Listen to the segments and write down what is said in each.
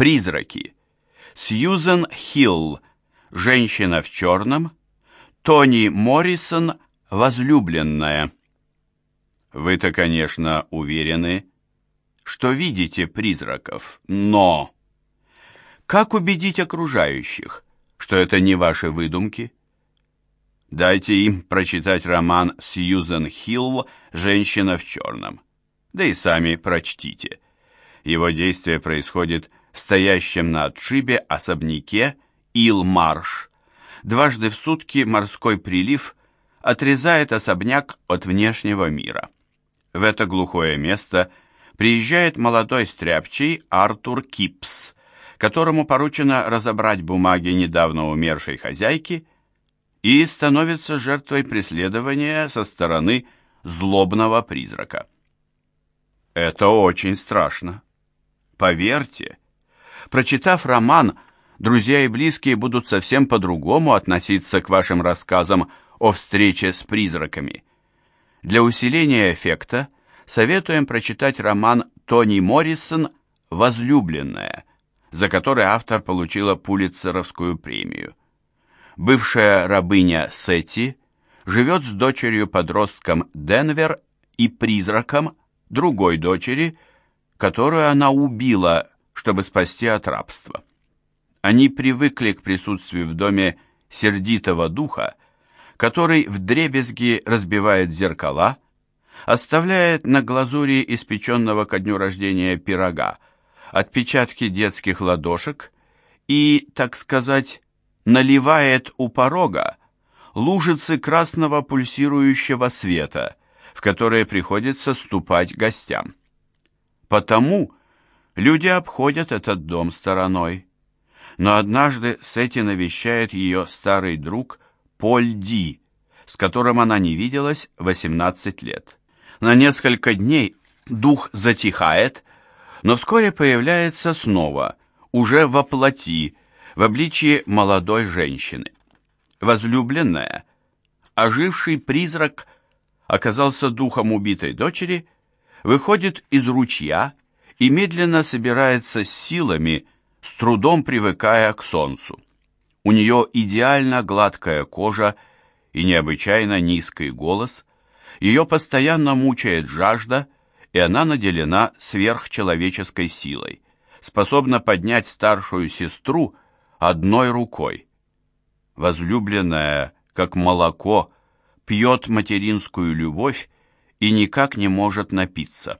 Призраки. Сьюзен Хилл, женщина в черном. Тони Моррисон, возлюбленная. Вы-то, конечно, уверены, что видите призраков, но... Как убедить окружающих, что это не ваши выдумки? Дайте им прочитать роман Сьюзен Хилл «Женщина в черном». Да и сами прочтите. Его действие происходит стоящем на отшибе особняке Ил-Марш. Дважды в сутки морской прилив отрезает особняк от внешнего мира. В это глухое место приезжает молодой стряпчий Артур Кипс, которому поручено разобрать бумаги недавно умершей хозяйки и становится жертвой преследования со стороны злобного призрака. Это очень страшно. Поверьте, прочитав роман, друзья и близкие будут совсем по-другому относиться к вашим рассказам о встрече с призраками. Для усиления эффекта советуем прочитать роман Тони Моррисон «Возлюбленная», за который автор получила Пулитцеровскую премию. Бывшая рабыня Сетти живет с дочерью-подростком Денвер и призраком другой дочери, которую она убила, чтобы спасти от рабства. Они привыкли к присутствию в доме сердитого духа, который вдребезги разбивает зеркала, оставляет на глазури испеченного ко дню рождения пирога отпечатки детских ладошек и, так сказать, наливает у порога лужицы красного пульсирующего света, в которые приходится ступать гостям. Потому люди обходят этот дом стороной. Но однажды Сети навещает ее старый друг Поль Ди, с которым она не виделась 18 лет. На несколько дней дух затихает, но вскоре появляется снова, уже во плоти, в обличии молодой женщины. Возлюбленная, оживший призрак оказался духом убитой дочери, выходит из ручья и медленно собирается с силами, с трудом привыкая к солнцу. У нее идеально гладкая кожа и необычайно низкий голос. Ее постоянно мучает жажда, и она наделена сверхчеловеческой силой, способна поднять старшую сестру одной рукой. Возлюбленная, как молоко, пьет материнскую любовь и никак не может напиться.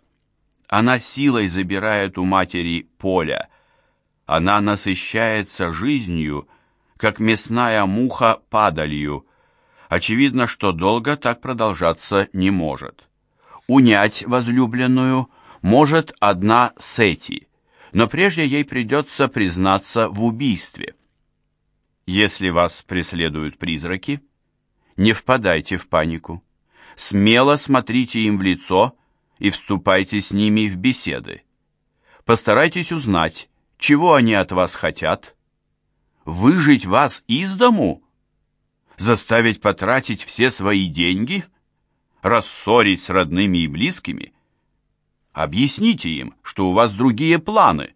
Она силой забирает у матери поля. Она насыщается жизнью, как мясная муха падалью. Очевидно, что долго так продолжаться не может. Унять возлюбленную может одна Сети, но прежде ей придется признаться в убийстве. Если вас преследуют призраки, не впадайте в панику. Смело смотрите им в лицо и вступайте с ними в беседы. Постарайтесь узнать, чего они от вас хотят, Выжить вас из дому? Заставить потратить все свои деньги? Рассорить с родными и близкими? Объясните им, что у вас другие планы.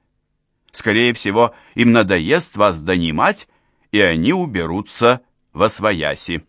Скорее всего, им надоест вас донимать, и они уберутся во свояси.